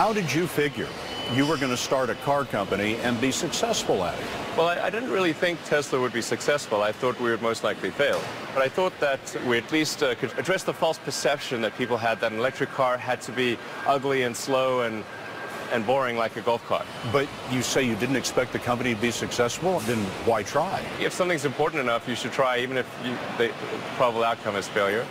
How did you figure you were going to start a car company and be successful at it? Well, I, I, didn't really think Tesla would be successful. I thought we would most likely fail. But I thought that we at least uh, could address the false perception that people had that an electric car had to be ugly and slow and and boring like a golf cart. But you say you didn't expect the company to be successful, then why try? If something's important enough, you should try, even if you, the probable outcome is failure.